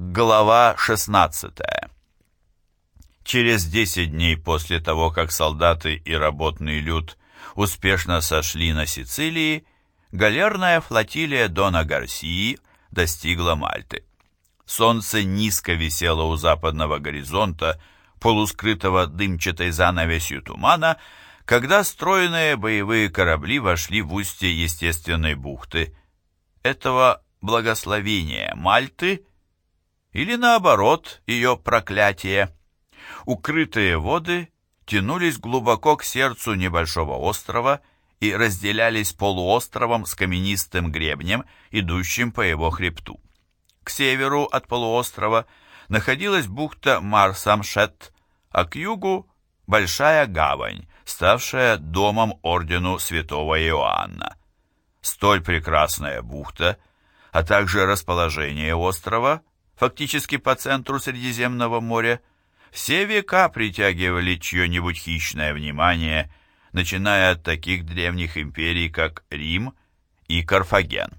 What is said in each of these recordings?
Глава 16 Через 10 дней после того, как солдаты и работный люд успешно сошли на Сицилии, галерная флотилия Дона Гарсии достигла Мальты. Солнце низко висело у западного горизонта, полускрытого дымчатой занавесью тумана, когда стройные боевые корабли вошли в устье естественной бухты. Этого благословения Мальты или наоборот ее проклятие. Укрытые воды тянулись глубоко к сердцу небольшого острова и разделялись полуостровом с каменистым гребнем, идущим по его хребту. К северу от полуострова находилась бухта Марсамшет, а к югу – Большая гавань, ставшая домом ордену святого Иоанна. Столь прекрасная бухта, а также расположение острова фактически по центру Средиземного моря, все века притягивали чье-нибудь хищное внимание, начиная от таких древних империй, как Рим и Карфаген.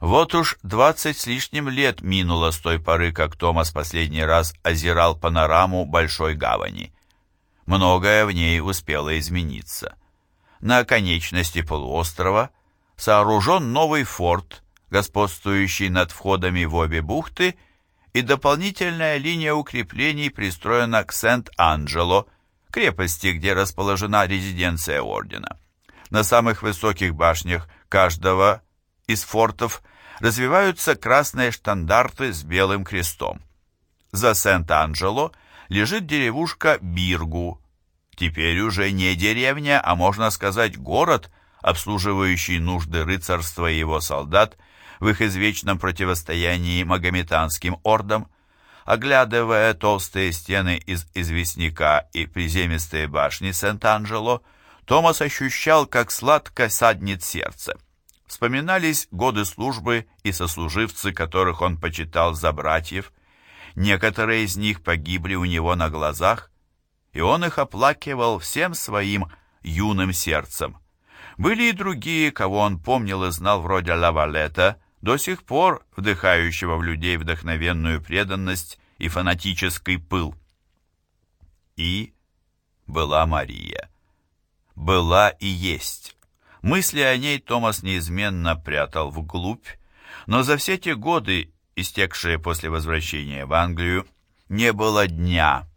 Вот уж двадцать с лишним лет минуло с той поры, как Томас последний раз озирал панораму Большой Гавани. Многое в ней успело измениться. На оконечности полуострова сооружен новый форт – господствующий над входами в обе бухты, и дополнительная линия укреплений пристроена к Сент-Анджело, крепости, где расположена резиденция ордена. На самых высоких башнях каждого из фортов развиваются красные штандарты с белым крестом. За Сент-Анджело лежит деревушка Биргу, теперь уже не деревня, а можно сказать город, обслуживающий нужды рыцарства и его солдат в их извечном противостоянии магометанским ордам, оглядывая толстые стены из известняка и приземистые башни Сент-Анджело, Томас ощущал, как сладко саднет сердце. Вспоминались годы службы и сослуживцы, которых он почитал за братьев. Некоторые из них погибли у него на глазах, и он их оплакивал всем своим юным сердцем. Были и другие, кого он помнил и знал, вроде Лавалета, до сих пор вдыхающего в людей вдохновенную преданность и фанатический пыл. И была Мария. Была и есть. Мысли о ней Томас неизменно прятал вглубь, но за все те годы, истекшие после возвращения в Англию, не было дня,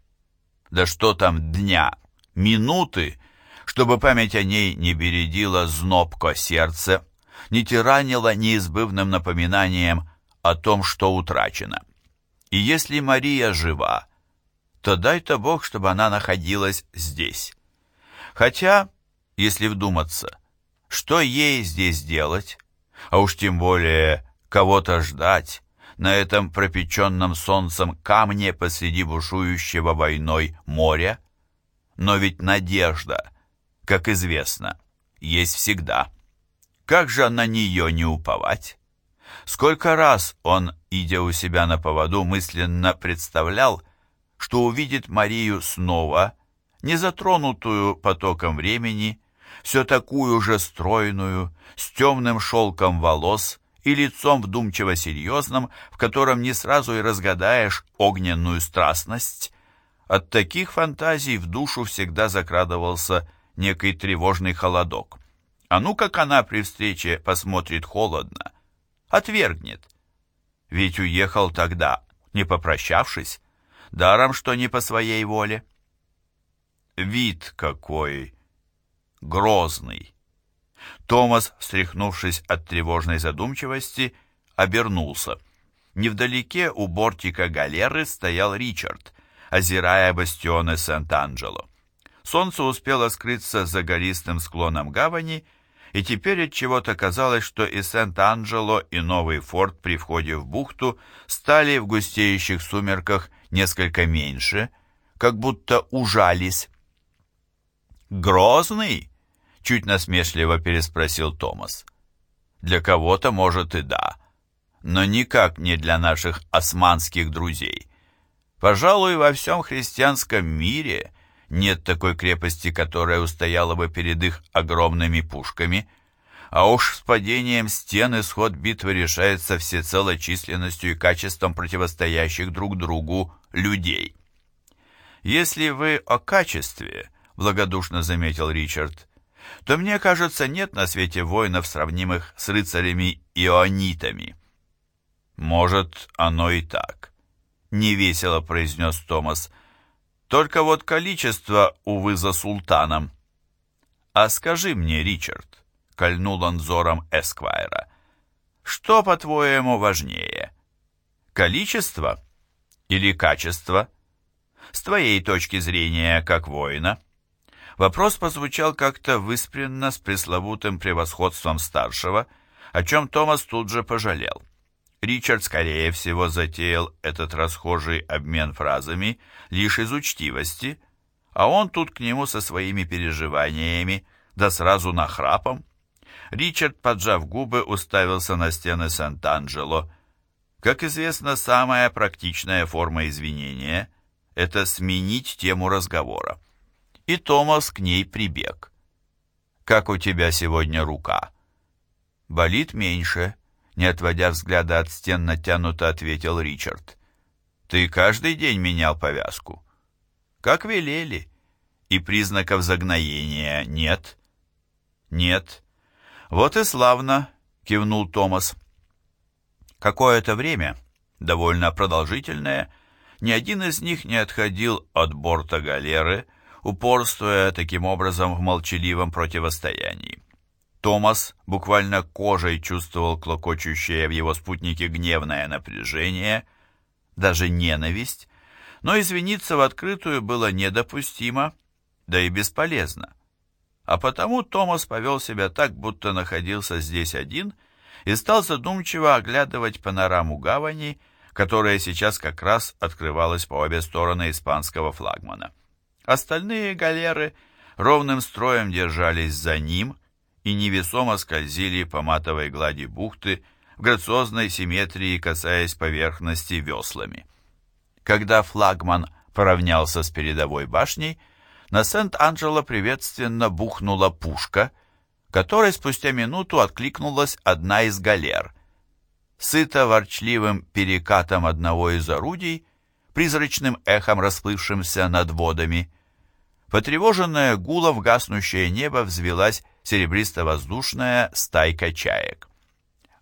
да что там дня, минуты, чтобы память о ней не бередила знобко сердце, не тиранила неизбывным напоминанием о том, что утрачено. И если Мария жива, то дай-то Бог, чтобы она находилась здесь. Хотя, если вдуматься, что ей здесь делать, а уж тем более кого-то ждать на этом пропеченном солнцем камне посреди бушующего войной моря? Но ведь надежда, как известно, есть всегда. Как же на нее не уповать? Сколько раз он, идя у себя на поводу, мысленно представлял, что увидит Марию снова, не затронутую потоком времени, все такую же стройную, с темным шелком волос и лицом вдумчиво серьезным, в котором не сразу и разгадаешь огненную страстность. От таких фантазий в душу всегда закрадывался некий тревожный холодок. А ну как она при встрече посмотрит холодно, отвергнет. Ведь уехал тогда, не попрощавшись, даром, что не по своей воле. Вид какой грозный. Томас, встряхнувшись от тревожной задумчивости, обернулся. Невдалеке у бортика галеры стоял Ричард, озирая бастионы Сент-Анджело. Солнце успело скрыться за гористым склоном гавани, и теперь от чего-то казалось, что и Сент-Анджело, и новый форт при входе в бухту стали в густеющих сумерках несколько меньше, как будто ужались. «Грозный?» — чуть насмешливо переспросил Томас. «Для кого-то, может, и да, но никак не для наших османских друзей. Пожалуй, во всем христианском мире нет такой крепости, которая устояла бы перед их огромными пушками. А уж с падением стен исход битвы решается всецело численностью и качеством противостоящих друг другу людей. «Если вы о качестве», — благодушно заметил Ричард, то, мне кажется, нет на свете воинов, сравнимых с рыцарями-ионитами. «Может, оно и так», — невесело произнес Томас. «Только вот количество, увы, за султаном». «А скажи мне, Ричард», — кольнул он взором Эсквайра, «что, по-твоему, важнее, количество или качество?» С твоей точки зрения, как воина?» Вопрос позвучал как-то выспренно с пресловутым превосходством старшего, о чем Томас тут же пожалел. Ричард, скорее всего, затеял этот расхожий обмен фразами лишь из учтивости, а он тут к нему со своими переживаниями, да сразу нахрапом. Ричард, поджав губы, уставился на стены Сент-Анджело. Как известно, самая практичная форма извинения — это сменить тему разговора. И Томас к ней прибег. «Как у тебя сегодня рука?» «Болит меньше», не отводя взгляда от стен, натянуто ответил Ричард. «Ты каждый день менял повязку?» «Как велели. И признаков загноения нет?» «Нет». «Вот и славно», — кивнул Томас. Какое-то время, довольно продолжительное, ни один из них не отходил от борта галеры, упорствуя таким образом в молчаливом противостоянии. Томас буквально кожей чувствовал клокочущее в его спутнике гневное напряжение, даже ненависть, но извиниться в открытую было недопустимо, да и бесполезно. А потому Томас повел себя так, будто находился здесь один, и стал задумчиво оглядывать панораму гавани, которая сейчас как раз открывалась по обе стороны испанского флагмана. Остальные галеры ровным строем держались за ним, и невесомо скользили по матовой глади бухты в грациозной симметрии, касаясь поверхности веслами. Когда флагман поравнялся с передовой башней, на Сент-Анджело приветственно бухнула пушка, которой спустя минуту откликнулась одна из галер. Сыто ворчливым перекатом одного из орудий, призрачным эхом расплывшимся над водами. Потревоженная гула в гаснущее небо взвелась серебристо-воздушная стайка чаек.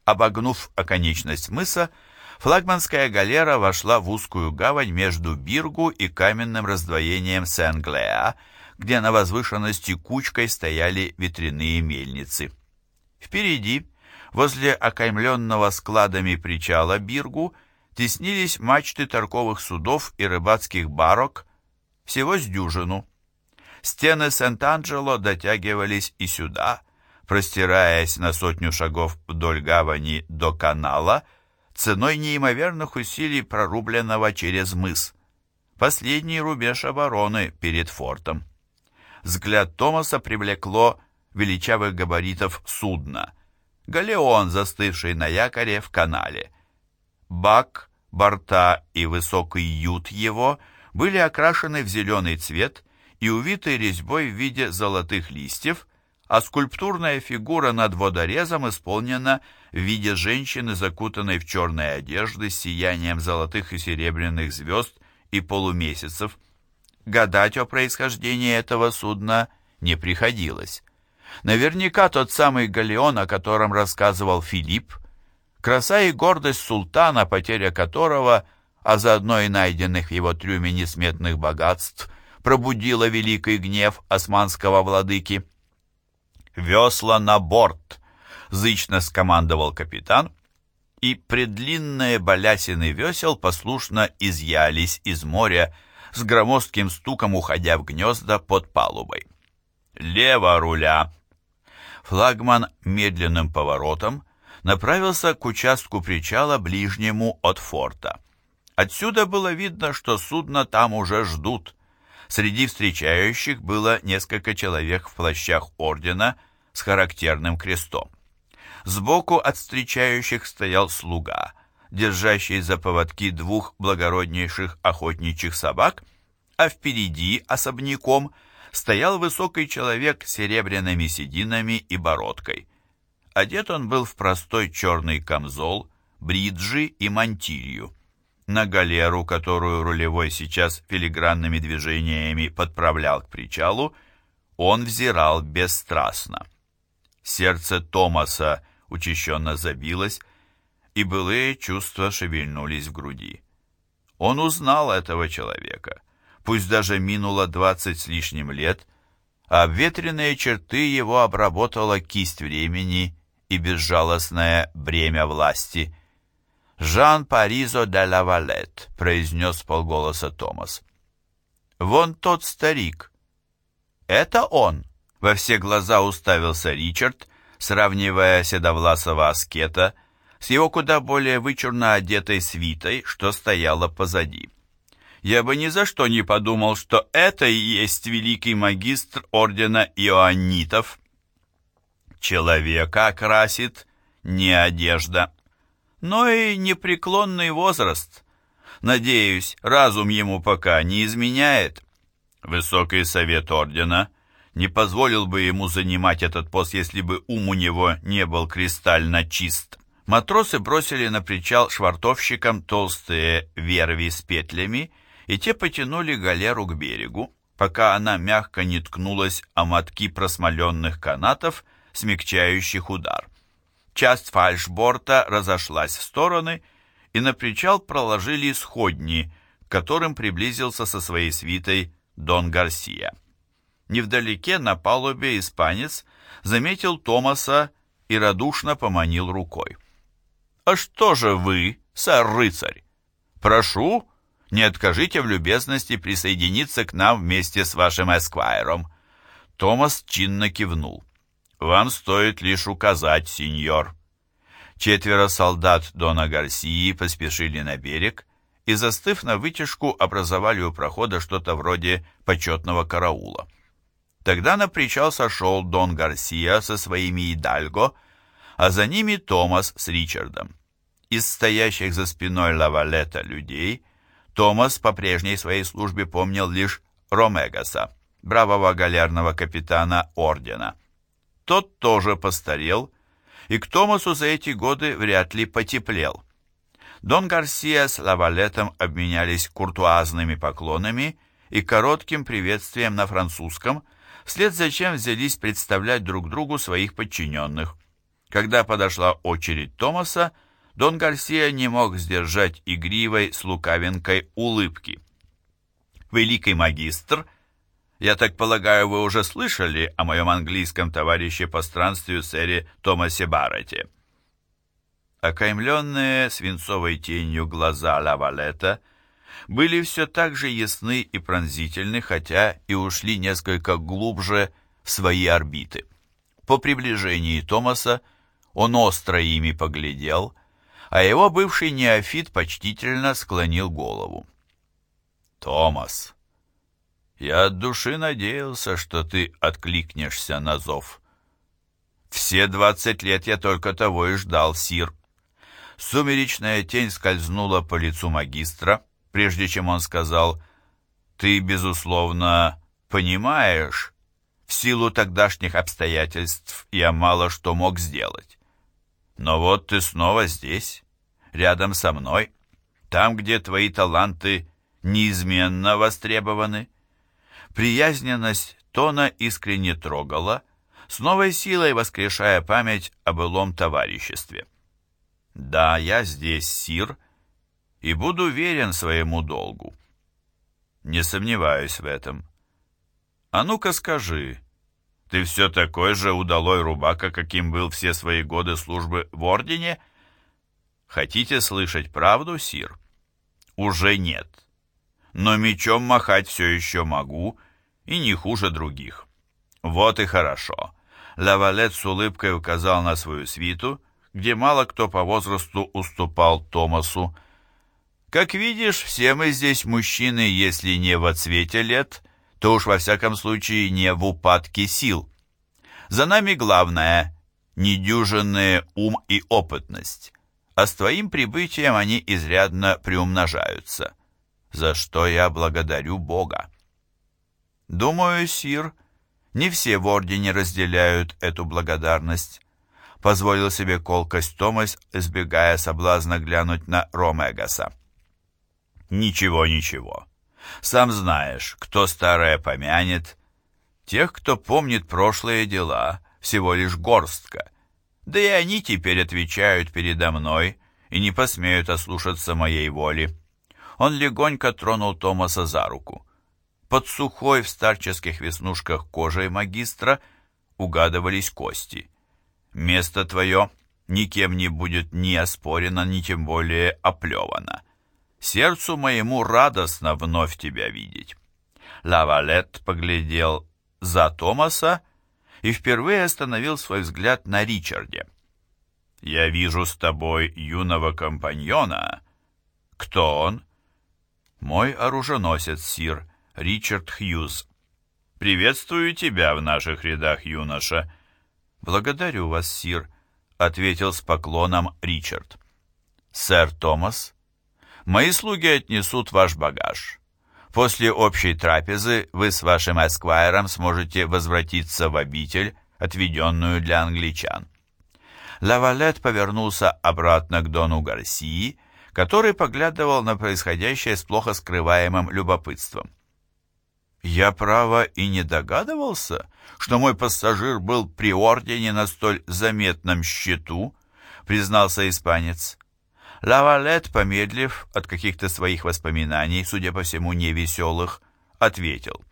Обогнув оконечность мыса, флагманская галера вошла в узкую гавань между Биргу и каменным раздвоением Сен-Глеа, где на возвышенности кучкой стояли ветряные мельницы. Впереди, возле окаймленного складами причала Биргу, теснились мачты торговых судов и рыбацких барок, всего с дюжину. Стены Сент-Анджело дотягивались и сюда, простираясь на сотню шагов вдоль гавани до канала, ценой неимоверных усилий прорубленного через мыс. Последний рубеж обороны перед фортом. Взгляд Томаса привлекло величавых габаритов судна. Галеон, застывший на якоре в канале. Бак, борта и высокий ют его были окрашены в зеленый цвет и увитой резьбой в виде золотых листьев, а скульптурная фигура над водорезом исполнена в виде женщины, закутанной в черные одежды с сиянием золотых и серебряных звезд и полумесяцев. Гадать о происхождении этого судна не приходилось. Наверняка тот самый галеон, о котором рассказывал Филипп, краса и гордость султана, потеря которого, а заодно и найденных в его трюме несметных богатств – пробудила великий гнев османского владыки. «Весла на борт!» — зычно скомандовал капитан, и предлинные балясины весел послушно изъялись из моря, с громоздким стуком уходя в гнезда под палубой. «Лево руля!» Флагман медленным поворотом направился к участку причала ближнему от форта. Отсюда было видно, что судно там уже ждут. Среди встречающих было несколько человек в плащах ордена с характерным крестом. Сбоку от встречающих стоял слуга, держащий за поводки двух благороднейших охотничьих собак, а впереди, особняком, стоял высокий человек с серебряными сединами и бородкой. Одет он был в простой черный камзол, бриджи и мантилью. На галеру, которую рулевой сейчас филигранными движениями подправлял к причалу, он взирал бесстрастно. Сердце Томаса учащенно забилось, и былые чувства шевельнулись в груди. Он узнал этого человека, пусть даже минуло двадцать с лишним лет, а обветренные черты его обработала кисть времени и безжалостное бремя власти. «Жан Паризо де Лавалет», — произнес полголоса Томас. «Вон тот старик». «Это он!» — во все глаза уставился Ричард, сравнивая седовласого аскета с его куда более вычурно одетой свитой, что стояла позади. Я бы ни за что не подумал, что это и есть великий магистр ордена Иоаннитов. Человека красит не одежда, но и непреклонный возраст. Надеюсь, разум ему пока не изменяет. Высокий совет ордена не позволил бы ему занимать этот пост, если бы ум у него не был кристально чист. Матросы бросили на причал швартовщикам толстые верви с петлями, и те потянули галеру к берегу, пока она мягко не ткнулась о мотки просмоленных канатов, смягчающих удар. Часть фальшборта разошлась в стороны, и на причал проложили сходни, к которым приблизился со своей свитой Дон Гарсия. Невдалеке на палубе испанец заметил Томаса и радушно поманил рукой. «А что же вы, сэр-рыцарь? Прошу, не откажите в любезности присоединиться к нам вместе с вашим эсквайром». Томас чинно кивнул. «Вам стоит лишь указать, сеньор». Четверо солдат Дона Гарсии поспешили на берег и, застыв на вытяжку, образовали у прохода что-то вроде почетного караула. Тогда на причал сошел Дон Гарсия со своими идальго, а за ними Томас с Ричардом. Из стоящих за спиной Лавалета людей Томас по прежней своей службе помнил лишь Ромегаса, бравого галерного капитана ордена. Тот тоже постарел, и к Томасу за эти годы вряд ли потеплел. Дон Гарсия с Лавалетом обменялись куртуазными поклонами и коротким приветствием на французском, вслед за чем взялись представлять друг другу своих подчиненных. Когда подошла очередь Томаса, Дон Гарсия не мог сдержать игривой с лукавинкой улыбки. Великий магистр, я так полагаю, вы уже слышали о моем английском товарище по странствию сэре Томасе Баррете. Окаймленные свинцовой тенью глаза Лавалета были все так же ясны и пронзительны, хотя и ушли несколько глубже в свои орбиты. По приближении Томаса он остро ими поглядел, а его бывший неофит почтительно склонил голову. «Томас, я от души надеялся, что ты откликнешься на зов. Все двадцать лет я только того и ждал, Сир». Сумеречная тень скользнула по лицу магистра, прежде чем он сказал «Ты, безусловно, понимаешь, в силу тогдашних обстоятельств я мало что мог сделать. Но вот ты снова здесь, рядом со мной, там, где твои таланты неизменно востребованы. Приязненность тона искренне трогала, с новой силой воскрешая память о былом товариществе. Да, я здесь, Сир, и буду верен своему долгу. Не сомневаюсь в этом. А ну-ка скажи, ты все такой же удалой рубака, каким был все свои годы службы в Ордене? Хотите слышать правду, Сир? Уже нет. Но мечом махать все еще могу, и не хуже других. Вот и хорошо. Лавалет с улыбкой указал на свою свиту, где мало кто по возрасту уступал Томасу. Как видишь, все мы здесь мужчины, если не во цвете лет, то уж во всяком случае не в упадке сил. За нами главное – недюжинные ум и опытность, а с твоим прибытием они изрядно приумножаются, за что я благодарю Бога. Думаю, Сир, не все в Ордене разделяют эту благодарность. позволил себе колкость Томас, избегая соблазна глянуть на Ромегаса. «Ничего, ничего. Сам знаешь, кто старое помянет. Тех, кто помнит прошлые дела, всего лишь горстка. Да и они теперь отвечают передо мной и не посмеют ослушаться моей воли». Он легонько тронул Томаса за руку. Под сухой в старческих веснушках кожей магистра угадывались кости. Место твое никем не будет ни оспорено, ни тем более оплевано. Сердцу моему радостно вновь тебя видеть. Лавалет поглядел за Томаса и впервые остановил свой взгляд на Ричарде. «Я вижу с тобой юного компаньона. Кто он?» «Мой оруженосец, сир, Ричард Хьюз. Приветствую тебя в наших рядах, юноша». «Благодарю вас, сир», — ответил с поклоном Ричард. «Сэр Томас, мои слуги отнесут ваш багаж. После общей трапезы вы с вашим эсквайром сможете возвратиться в обитель, отведенную для англичан». Лавалет повернулся обратно к Дону Гарсии, который поглядывал на происходящее с плохо скрываемым любопытством. «Я, право, и не догадывался, что мой пассажир был при ордене на столь заметном счету», признался испанец. Лавалет, помедлив от каких-то своих воспоминаний, судя по всему, невеселых, ответил.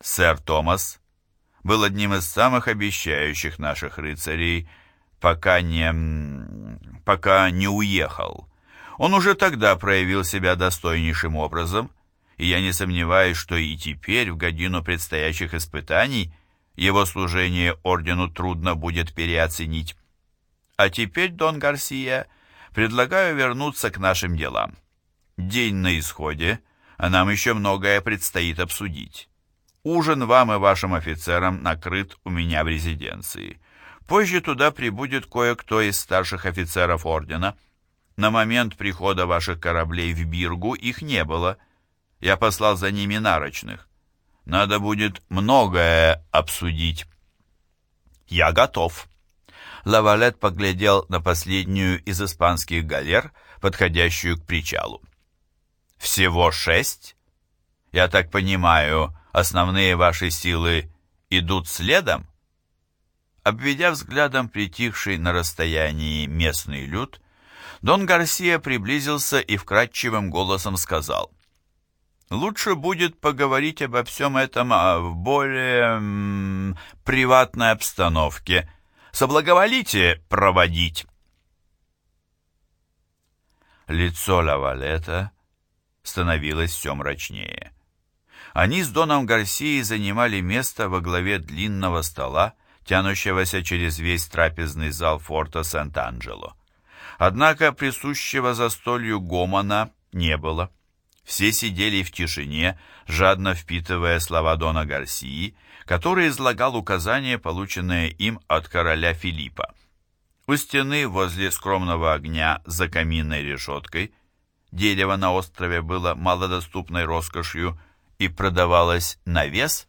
«Сэр Томас был одним из самых обещающих наших рыцарей, пока не... пока не уехал. Он уже тогда проявил себя достойнейшим образом, и я не сомневаюсь, что и теперь, в годину предстоящих испытаний, его служение ордену трудно будет переоценить. А теперь, Дон Гарсия, предлагаю вернуться к нашим делам. День на исходе, а нам еще многое предстоит обсудить. Ужин вам и вашим офицерам накрыт у меня в резиденции. Позже туда прибудет кое-кто из старших офицеров ордена. На момент прихода ваших кораблей в Биргу их не было — я послал за ними нарочных. Надо будет многое обсудить. Я готов. Лавалет поглядел на последнюю из испанских галер, подходящую к причалу. Всего шесть? Я так понимаю, основные ваши силы идут следом? Обведя взглядом притихший на расстоянии местный люд, Дон Гарсия приблизился и вкрадчивым голосом сказал — Лучше будет поговорить обо всем этом а, в более м, приватной обстановке. Соблаговолите проводить. Лицо Лавалета становилось все мрачнее. Они с Доном Гарсией занимали место во главе длинного стола, тянущегося через весь трапезный зал форта Сент-Анджело. Однако присущего застолью гомона не было. Все сидели в тишине, жадно впитывая слова Дона Гарсии, который излагал указания, полученные им от короля Филиппа. У стены возле скромного огня за каминной решеткой дерево на острове было малодоступной роскошью и продавалось на вес,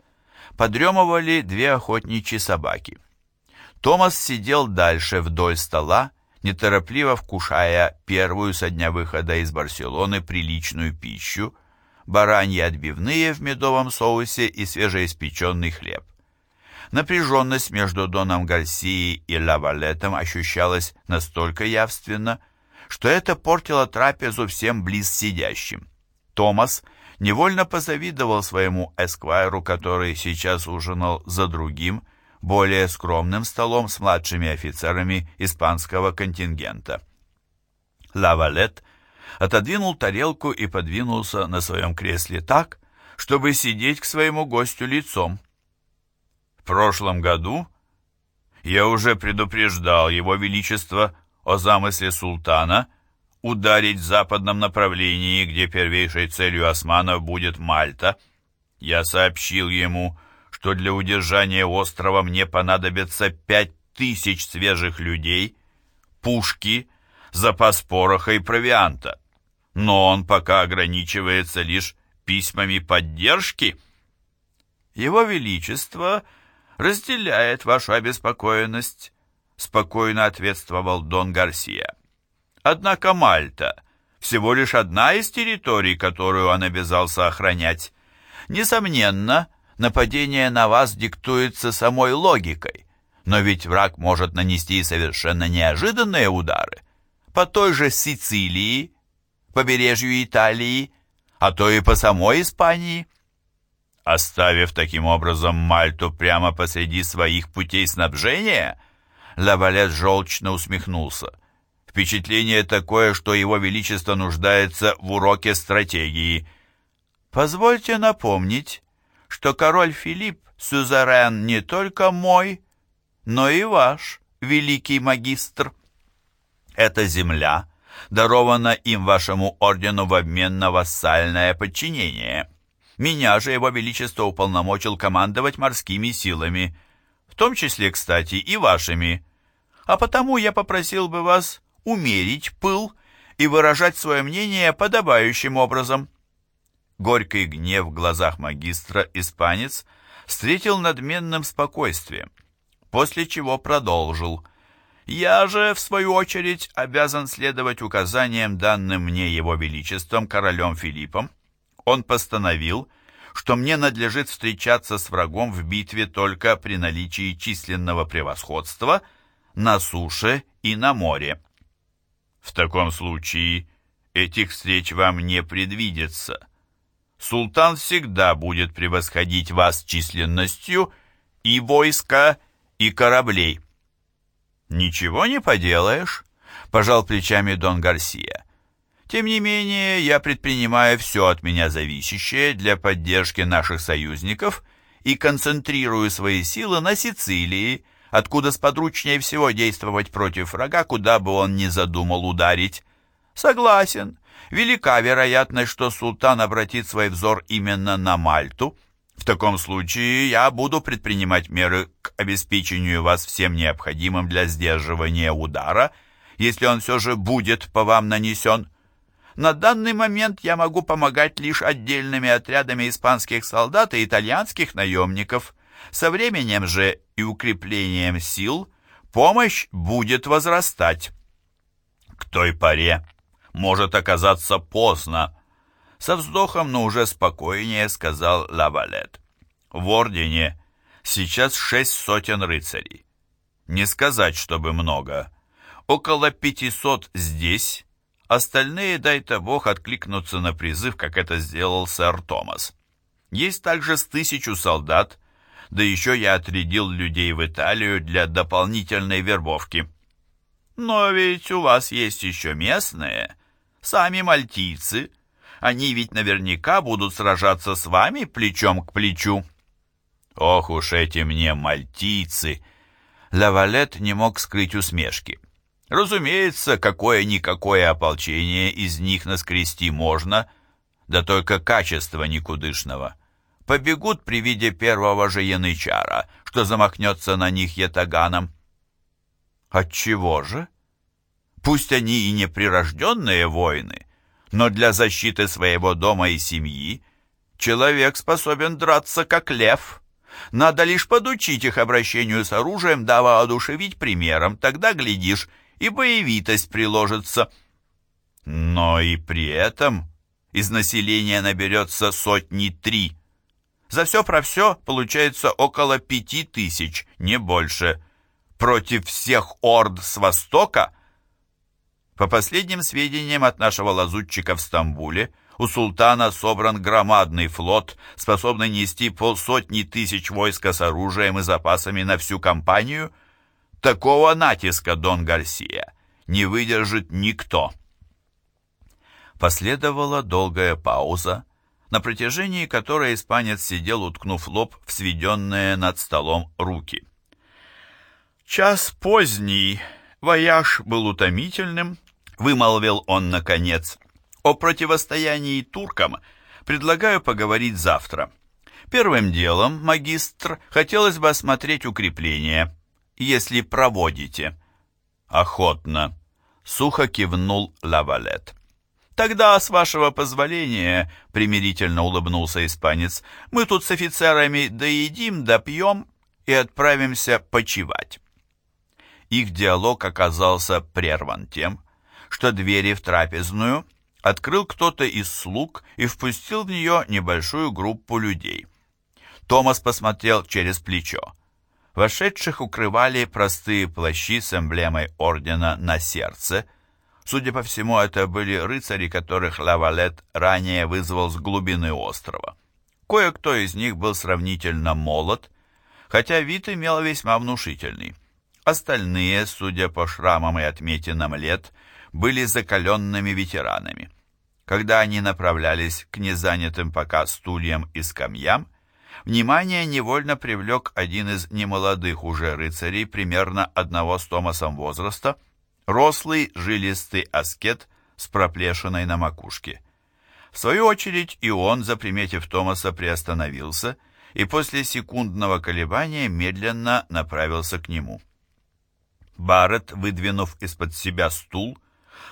подремывали две охотничьи собаки. Томас сидел дальше вдоль стола, неторопливо вкушая первую со дня выхода из Барселоны приличную пищу, бараньи отбивные в медовом соусе и свежеиспеченный хлеб. Напряженность между Доном Гарсией и Лавалетом ощущалась настолько явственно, что это портило трапезу всем близ сидящим. Томас невольно позавидовал своему эсквайру, который сейчас ужинал за другим, более скромным столом с младшими офицерами испанского контингента. Лавалет отодвинул тарелку и подвинулся на своем кресле так, чтобы сидеть к своему гостю лицом. В прошлом году я уже предупреждал его величество о замысле султана ударить в западном направлении, где первейшей целью османов будет Мальта. Я сообщил ему, что для удержания острова мне понадобится пять тысяч свежих людей, пушки, запас пороха и провианта. Но он пока ограничивается лишь письмами поддержки. Его Величество разделяет вашу обеспокоенность, спокойно ответствовал Дон Гарсия. Однако Мальта всего лишь одна из территорий, которую он обязался охранять. Несомненно, нападение на вас диктуется самой логикой, но ведь враг может нанести совершенно неожиданные удары. По той же Сицилии, побережью Италии, а то и по самой Испании. Оставив таким образом Мальту прямо посреди своих путей снабжения, Лавалет желчно усмехнулся. Впечатление такое, что его величество нуждается в уроке стратегии. Позвольте напомнить, что король Филипп сюзерен не только мой, но и ваш, великий магистр. Эта земля дарована им вашему ордену в обмен на вассальное подчинение. Меня же его величество уполномочил командовать морскими силами, в том числе, кстати, и вашими. А потому я попросил бы вас умерить пыл и выражать свое мнение подобающим образом. Горький гнев в глазах магистра испанец встретил надменным спокойствием, после чего продолжил. «Я же, в свою очередь, обязан следовать указаниям, данным мне его величеством, королем Филиппом. Он постановил, что мне надлежит встречаться с врагом в битве только при наличии численного превосходства на суше и на море. В таком случае этих встреч вам не предвидится» султан всегда будет превосходить вас численностью и войска, и кораблей. Ничего не поделаешь, пожал плечами Дон Гарсия. Тем не менее, я предпринимаю все от меня зависящее для поддержки наших союзников и концентрирую свои силы на Сицилии, откуда сподручнее всего действовать против врага, куда бы он ни задумал ударить. Согласен, велика вероятность, что султан обратит свой взор именно на Мальту. В таком случае я буду предпринимать меры к обеспечению вас всем необходимым для сдерживания удара, если он все же будет по вам нанесен. На данный момент я могу помогать лишь отдельными отрядами испанских солдат и итальянских наемников. Со временем же и укреплением сил помощь будет возрастать. К той поре может оказаться поздно. Со вздохом, но уже спокойнее сказал Лавалет. В Ордене сейчас шесть сотен рыцарей. Не сказать, чтобы много. Около пятисот здесь. Остальные, дай-то Бог, откликнутся на призыв, как это сделал сэр Томас. Есть также с тысячу солдат, да еще я отрядил людей в Италию для дополнительной вербовки. Но ведь у вас есть еще местные, сами мальтийцы. Они ведь наверняка будут сражаться с вами плечом к плечу». «Ох уж эти мне мальтийцы!» Лавалет не мог скрыть усмешки. «Разумеется, какое-никакое ополчение из них наскрести можно, да только качество никудышного. Побегут при виде первого же янычара, что замахнется на них ятаганом». «Отчего же?» Пусть они и не прирожденные воины, но для защиты своего дома и семьи человек способен драться как лев. Надо лишь подучить их обращению с оружием, да воодушевить примером, тогда, глядишь, и боевитость приложится. Но и при этом из населения наберется сотни три. За все про все получается около пяти тысяч, не больше. Против всех орд с востока по последним сведениям от нашего лазутчика в Стамбуле, у султана собран громадный флот, способный нести полсотни тысяч войска с оружием и запасами на всю кампанию. Такого натиска, Дон Гарсия, не выдержит никто. Последовала долгая пауза, на протяжении которой испанец сидел, уткнув лоб в сведенные над столом руки. «Час поздний, вояж был утомительным», вымолвил он наконец. О противостоянии туркам предлагаю поговорить завтра. Первым делом, магистр, хотелось бы осмотреть укрепления, если проводите. Охотно. Сухо кивнул Лавалет. «Тогда, с вашего позволения, — примирительно улыбнулся испанец, — мы тут с офицерами доедим, допьем и отправимся почевать». их диалог оказался прерван тем, что двери в трапезную открыл кто-то из слуг и впустил в нее небольшую группу людей. Томас посмотрел через плечо. Вошедших укрывали простые плащи с эмблемой ордена на сердце. Судя по всему, это были рыцари, которых Лавалет ранее вызвал с глубины острова. Кое-кто из них был сравнительно молод, хотя вид имел весьма внушительный. Остальные, судя по шрамам и отметинам лет, были закаленными ветеранами. Когда они направлялись к незанятым пока стульям и скамьям, внимание невольно привлек один из немолодых уже рыцарей примерно одного с Томасом возраста, рослый жилистый аскет с проплешиной на макушке. В свою очередь и он, заприметив Томаса, приостановился и после секундного колебания медленно направился к нему. Барретт, выдвинув из-под себя стул,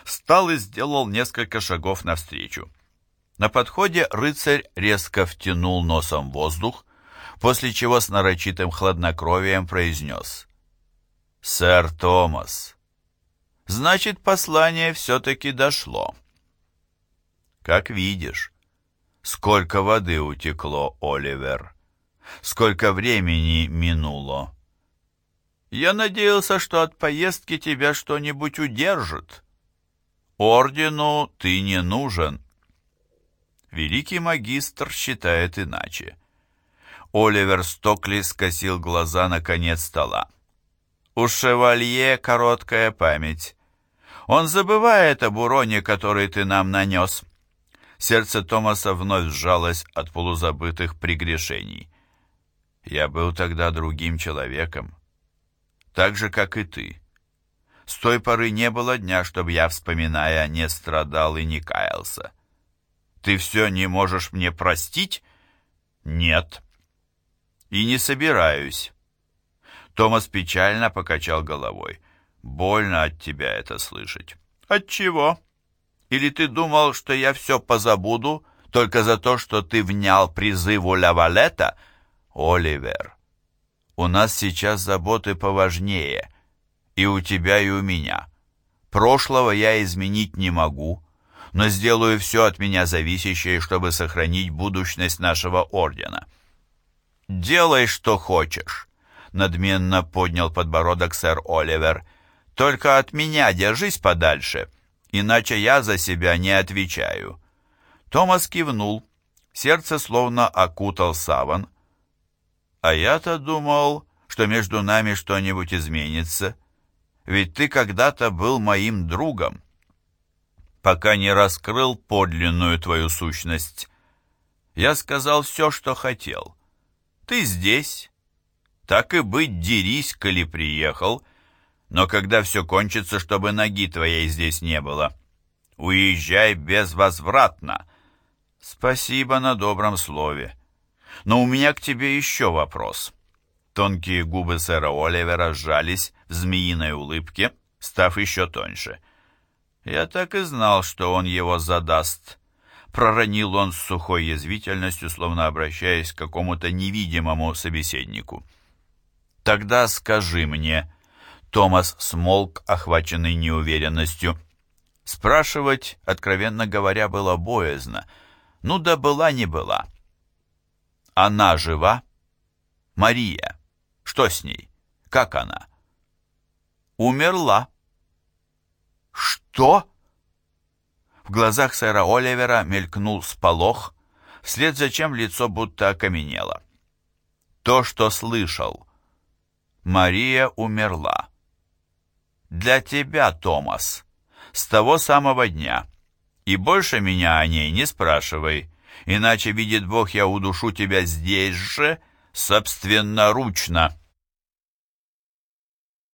встал и сделал несколько шагов навстречу. На подходе рыцарь резко втянул носом воздух, после чего с нарочитым хладнокровием произнес «Сэр Томас, значит, послание все-таки дошло». «Как видишь, сколько воды утекло, Оливер, сколько времени минуло». «Я надеялся, что от поездки тебя что-нибудь удержит», Ордену ты не нужен. Великий магистр считает иначе. Оливер Стокли скосил глаза на конец стола. У шевалье короткая память. Он забывает об уроне, который ты нам нанес. Сердце Томаса вновь сжалось от полузабытых прегрешений. Я был тогда другим человеком, так же, как и ты. С той поры не было дня, чтобы я, вспоминая, не страдал и не каялся. Ты все не можешь мне простить? Нет. И не собираюсь. Томас печально покачал головой. Больно от тебя это слышать. От чего? Или ты думал, что я все позабуду только за то, что ты внял призыву Лавалета? Оливер, у нас сейчас заботы поважнее и у тебя, и у меня. Прошлого я изменить не могу, но сделаю все от меня зависящее, чтобы сохранить будущность нашего ордена. «Делай, что хочешь», — надменно поднял подбородок сэр Оливер. «Только от меня держись подальше, иначе я за себя не отвечаю». Томас кивнул, сердце словно окутал саван. «А я-то думал, что между нами что-нибудь изменится» ведь ты когда-то был моим другом, пока не раскрыл подлинную твою сущность. Я сказал все, что хотел. Ты здесь. Так и быть, дерись, коли приехал, но когда все кончится, чтобы ноги твоей здесь не было. Уезжай безвозвратно. Спасибо на добром слове. Но у меня к тебе еще вопрос. Тонкие губы сэра Оливера сжались в змеиной улыбке, став еще тоньше. «Я так и знал, что он его задаст», — проронил он с сухой язвительностью, словно обращаясь к какому-то невидимому собеседнику. «Тогда скажи мне», — Томас смолк, охваченный неуверенностью. Спрашивать, откровенно говоря, было боязно. Ну да была не была. «Она жива?» «Мария». Что с ней? Как она? Умерла. Что? В глазах сэра Оливера мелькнул сполох, вслед за чем лицо будто окаменело. То, что слышал. Мария умерла. Для тебя, Томас. С того самого дня. И больше меня о ней не спрашивай, иначе, видит Бог, я удушу тебя здесь же, собственноручно.